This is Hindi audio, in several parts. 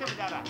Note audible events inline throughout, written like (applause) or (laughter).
cambiará.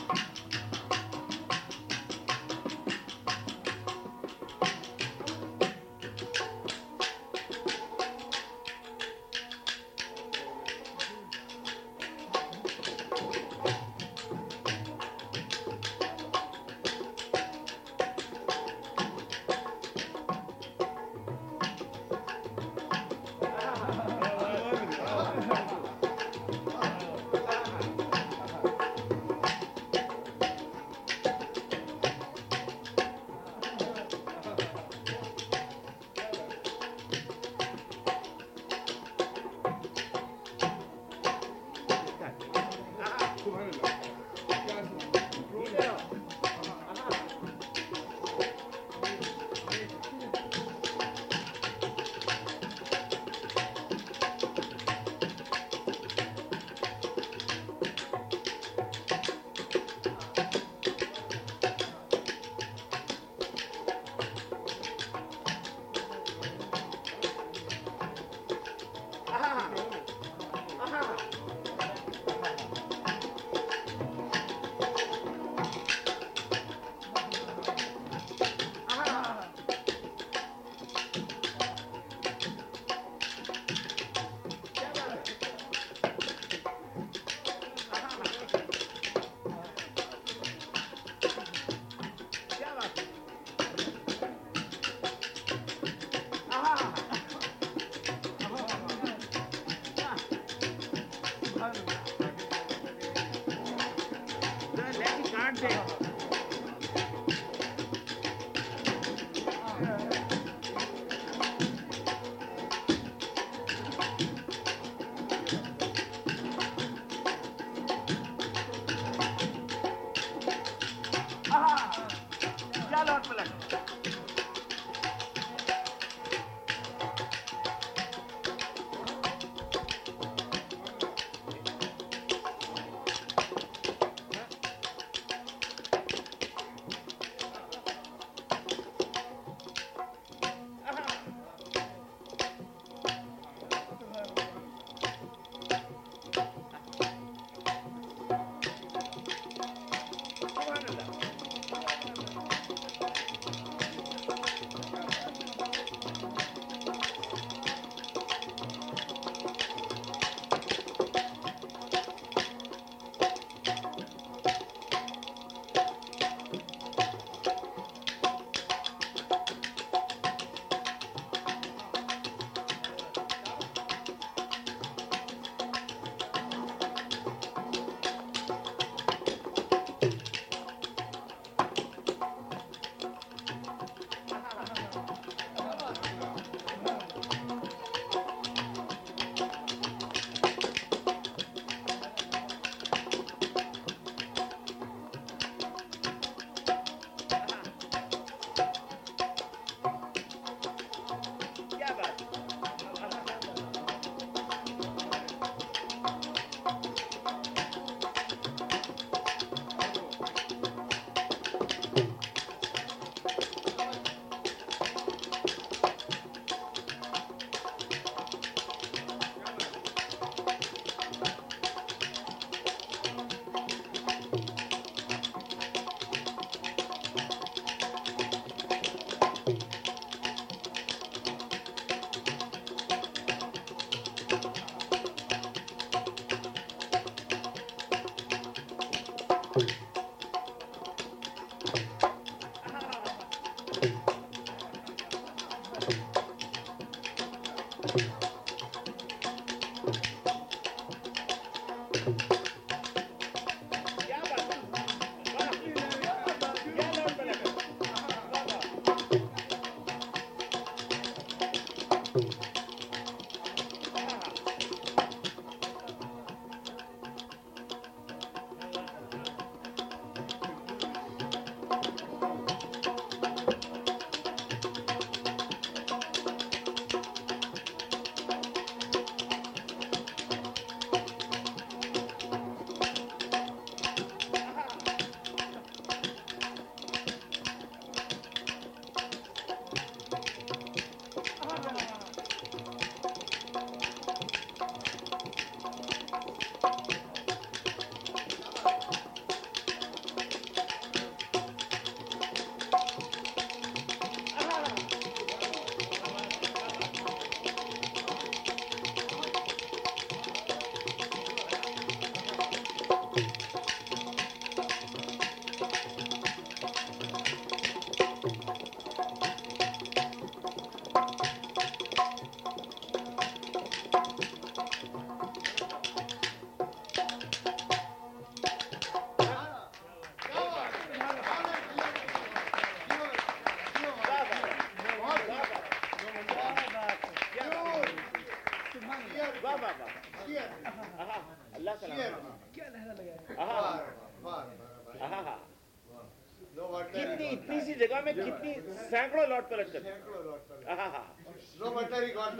कितनी सैकड़ों लॉट पलट कर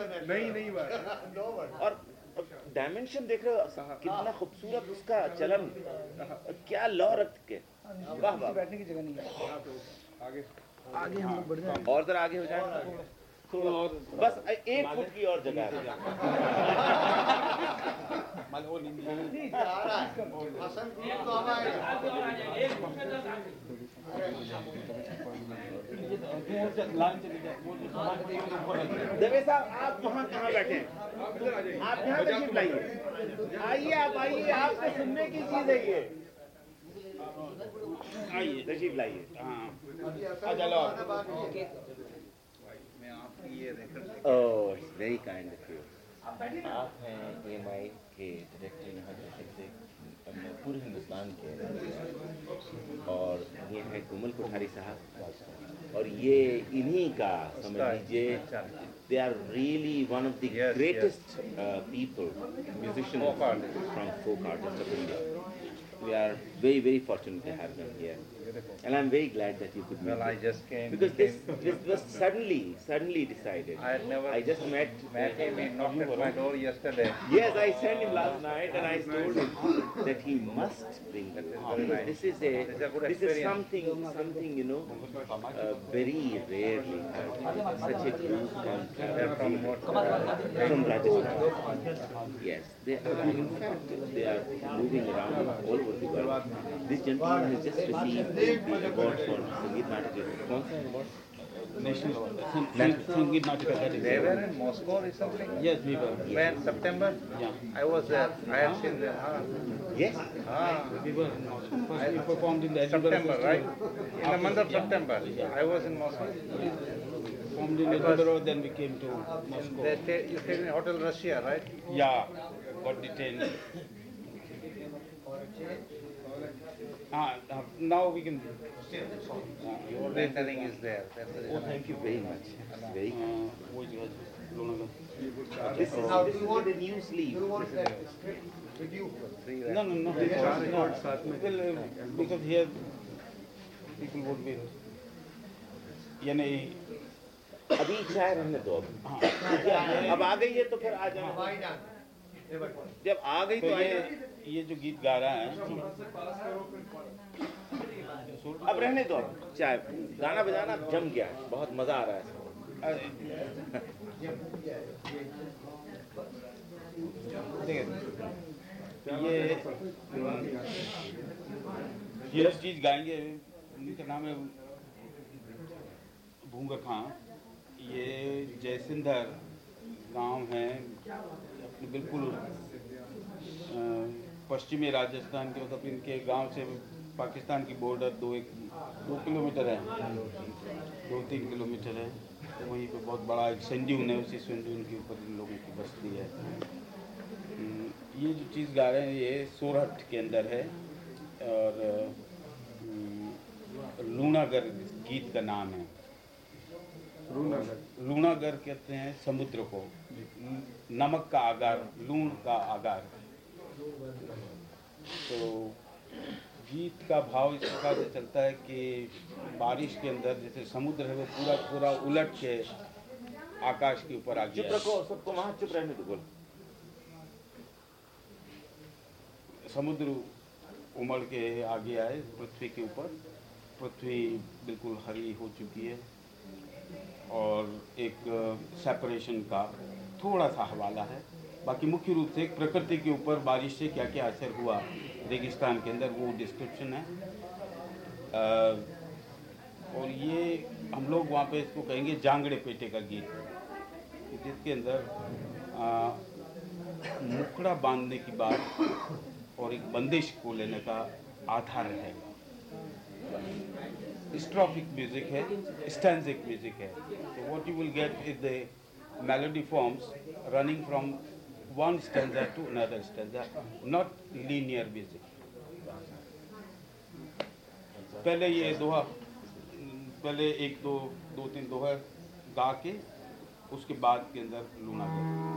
national. नहीं नहीं. (laughs) और डायमेंशन देख रहे हो कितना खूबसूरत उसका चलन। क्या लौ रक्त के। वाह वाह। बैठने की जगह नहीं है। आगे। आगे हम बढ़ जाए और जरा आगे हो जाए। बस एक फुट की और जगह है आ रहा है। फ़सल ग्रुप तो हमारे दवे साहब, आप वहाँ कहाँ बैठे आप यहाँ तशरीफ़ लाइए आइए आप, आइए, आपसे सुनने की चीज़ है ये। आइए लाइए। वेरी काइंड ऑफ़ यू आप हैं एएमआई के डायरेक्टर यहाँ पूरे हिंदुस्तान के और ये है कोमल कोठारी साहब। और ये इन्हीं का समझ लीजिए they are really one of the greatest people musician from folk artist of India we are very very fortunate to have them here. And i'm very glad that you could meet Well, I just came. because this this was suddenly suddenly decided I had never I just met met him. He knocked at my door yesterday. Yes, I sent him last night, and I told him that he must bring you. Because. This is a This is a good this is something something you know uh, very rarely heard. such a group come from what? from Rajasthan. Yes, they are in fact they are moving around all over the world. This gentleman has just received they were in Moscow recently? Yes, we were. When? September? Yeah. I was there. I have seen them. Yes? Ah. We were in Moscow. We performed in the Edinburgh September, right? In the month of September. I was in Moscow. Yeah. Performed in Edinburgh, then we came to Moscow. You stayed in Hotel Russia, right? Yeah. Got detained. Ah, uh, now we can. Uh, Your rendering is there. Oh, thank you very much. Very uh, Lonagar. This is this you want- the new sleeve. You want that script with you? No, no, no. no. Well, uh, because here people would be. यानी अभी चाय रहने दो अब हाँ अब आ गई है तो फिर आ not? जब आ गई तो तो ये जो गीत गा रहा है, अब रहने दो चाय, गाना बजाना जम गया है, बहुत मज़ा आ रहा है ये ये चीज़ गाएँगे उनका नाम है भूंगर खां। ये जयसिंधर गाँव है, अपने बिल्कुल पश्चिमी राजस्थान के मतलब इनके गाँव से पाकिस्तान की बॉर्डर दो एक दो किलोमीटर है। दो तीन किलोमीटर है। तो वहीं पे बहुत बड़ा एक संजून है उसी संजून के ऊपर इन लोगों की बस्ती है। हम्म, ये जो चीज़ गा रहे हैं ये सोरठ के अंदर है। और हम्म, लूणागर गीत का नाम है। लूणागर कहते हैं समुद्र को। नमक का आगार लूण का आगार। तो गीत का भाव इस प्रकार से चलता है कि बारिश के अंदर जैसे समुद्र है वो पूरा पूरा उलट के आकाश के ऊपर आ चुप रखो सबको वहाँ चुप रहने दो बोल। समुद्र उमड़ के आगे आए पृथ्वी के ऊपर। पृथ्वी बिल्कुल हरी हो चुकी है और एक सेपरेशन का थोड़ा सा हवाला है। बाकी मुख्य रूप से प्रकृति के ऊपर बारिश से क्या क्या असर हुआ? रेगिस्तान के अंदर वो डिस्क्रिप्शन है। अ, और ये हम लोग वहाँ पे इसको कहेंगे जांगड़े पेटे का गीत। जिसके अंदर मुखड़ा बांधने की बात और एक बंदिश को लेने का आधार है। स्ट्रॉफिक म्यूज़िक है स्टैंजिक म्यूज़िक है। तो what you will get is the melody forms running from one stanza to another stanza not linear music पहले ये दोहा पहले एक दो दो तीन दोहा गा के उसके बाद के अंदर लूना कर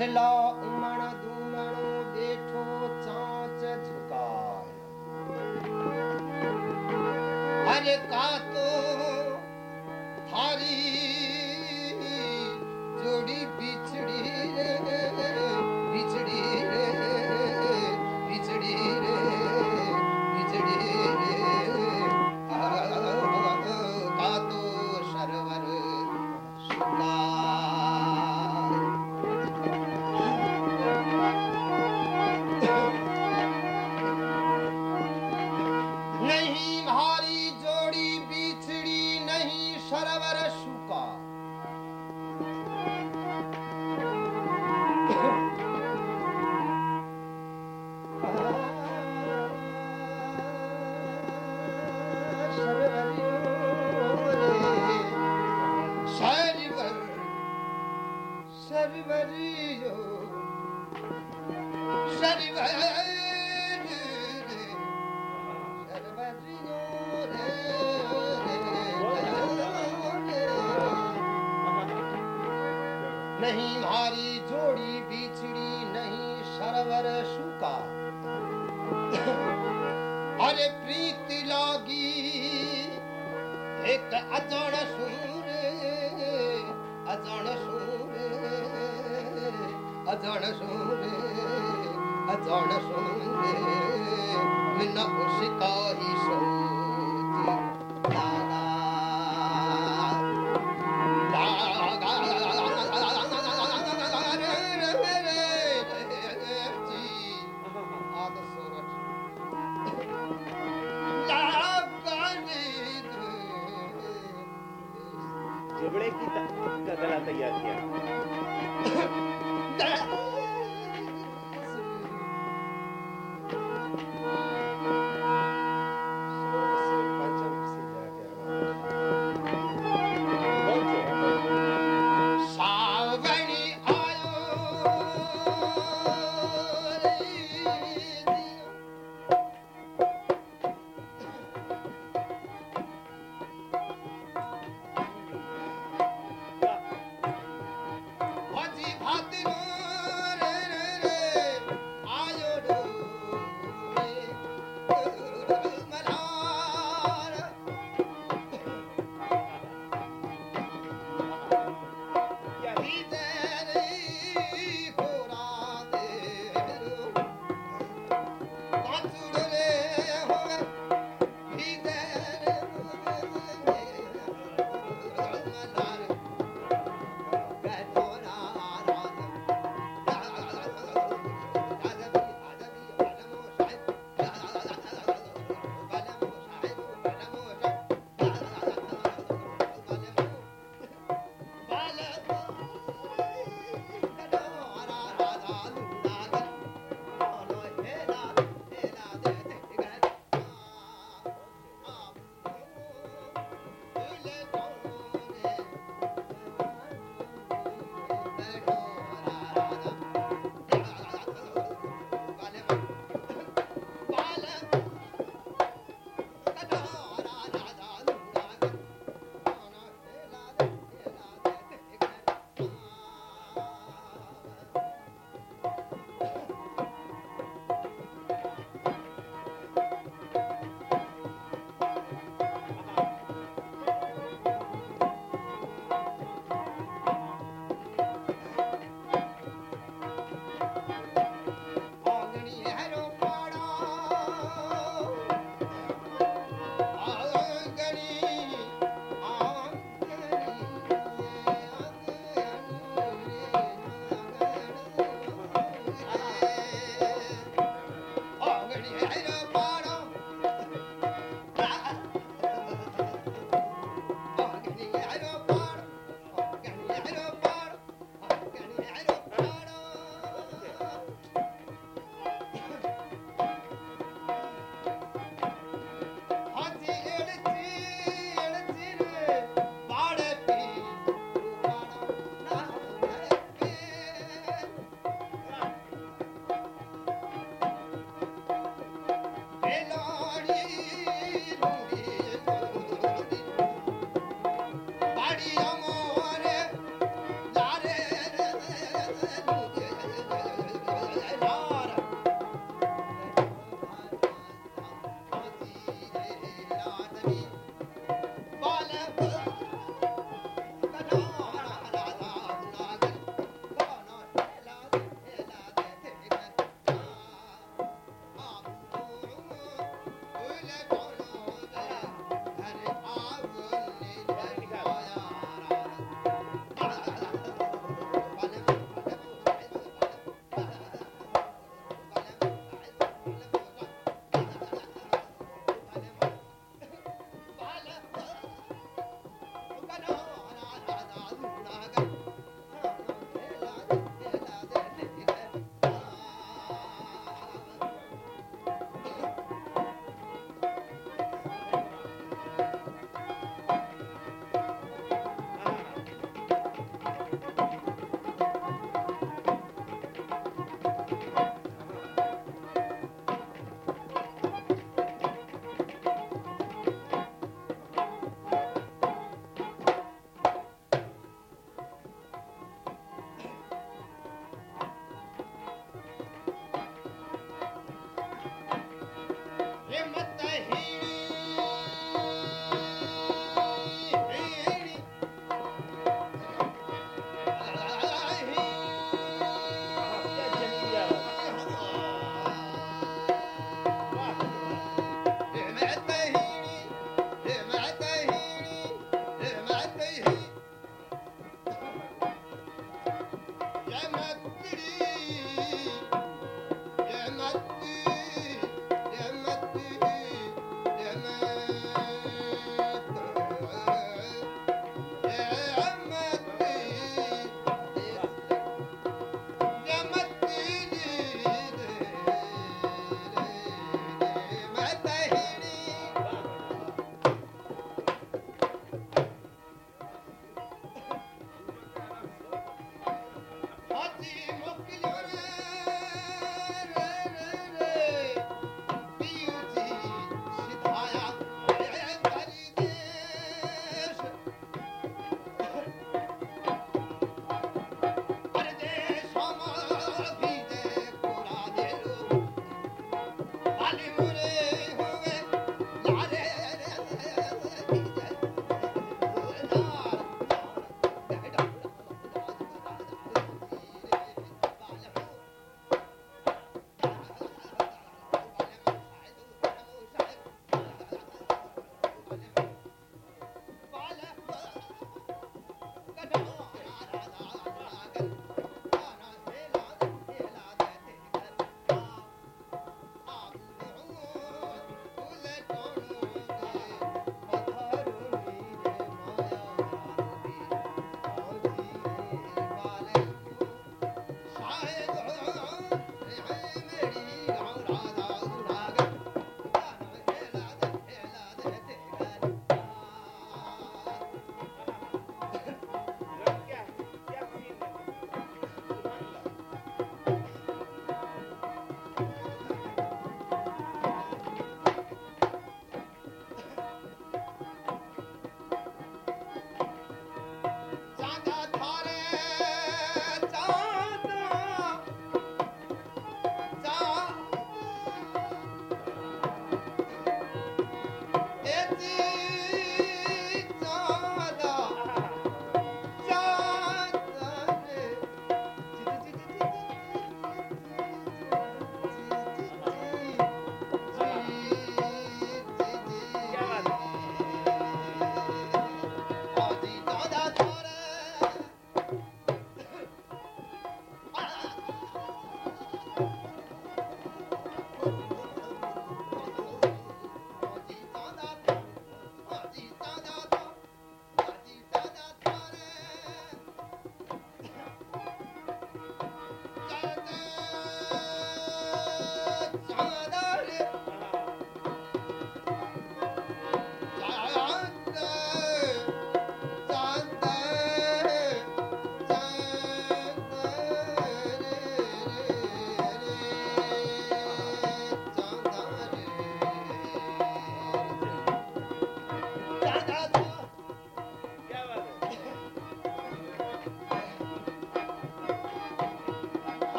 se la जबड़े की का गला तैयार किया। (coughs) (coughs)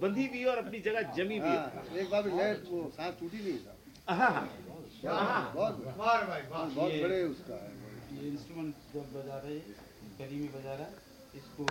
बंधी भी है और अपनी जगह जमी भी है। हाँ, एक बार वो सांस टूटी नहीं था। हाँ, हाँ। बहुत भाई बहुत बड़े उसका है। ये इंस्ट्रूमेंट जब बजा रहे गरीबी गली में बजा रहा है इसको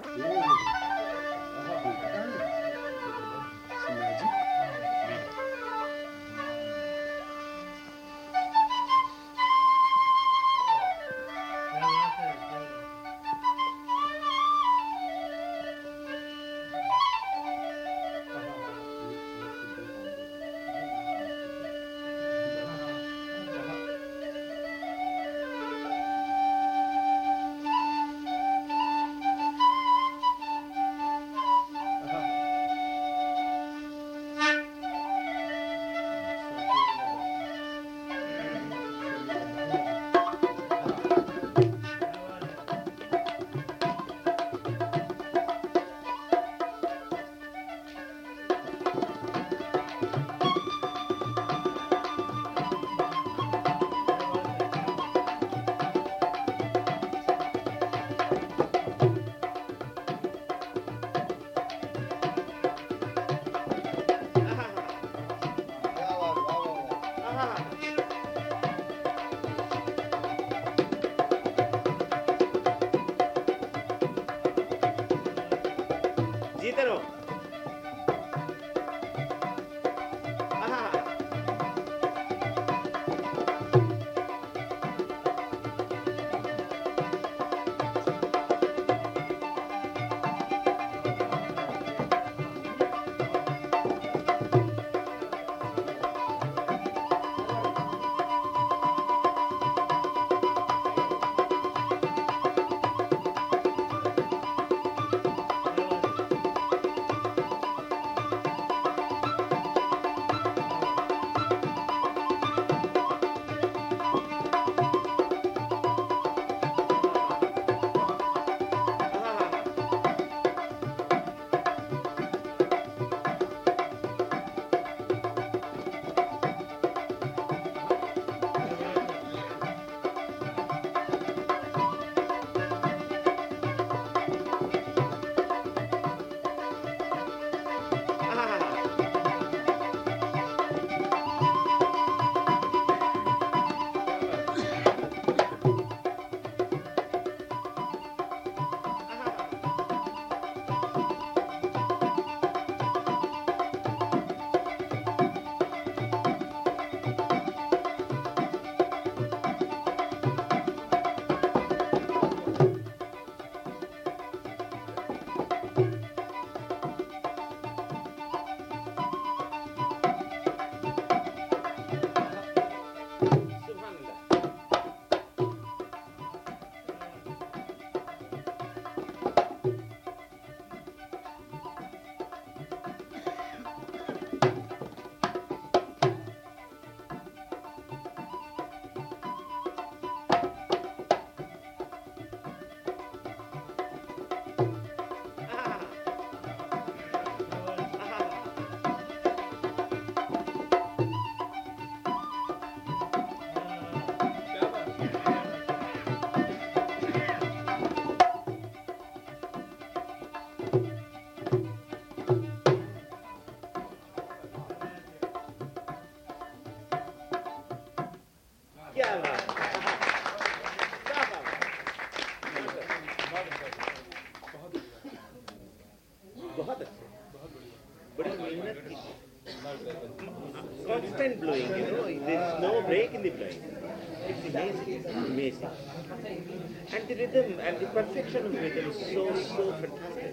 and the perfection of rhythm is so so fantastic.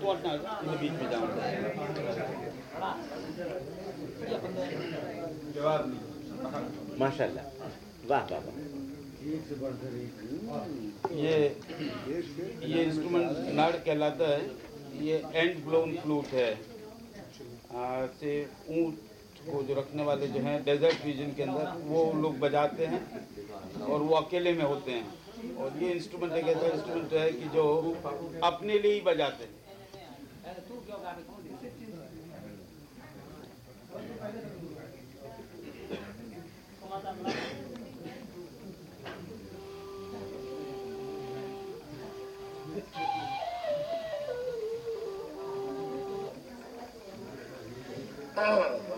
तू अपना इन बीच में जाऊँगा माशाल्लाह। वाह वाह वाह। ये ये इंस्ट्रूमेंट नड़ कहलाता है। ये एंड ब्लोन फ्लूट है। आ, से ऊँट को जो रखने वाले जो हैं डेजर्ट रीजन के अंदर वो लोग बजाते हैं और वो अकेले में होते हैं। और ये इंस्ट्रूमेंट एक ऐसा इंस्ट्रूमेंट है कि जो अपने लिए ही बजाते हैं। and (coughs) (coughs)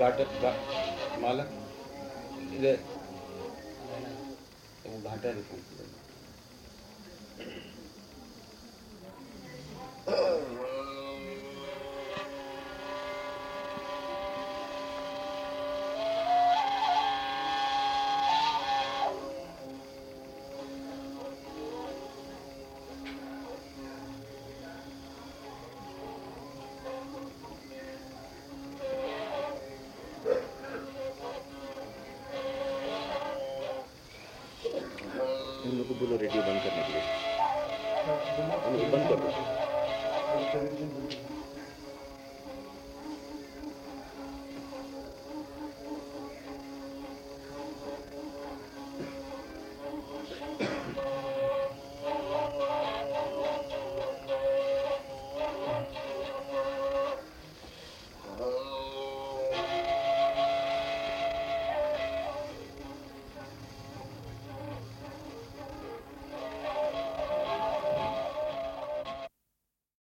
घाटा घा, माला इधर। घाटा देखो।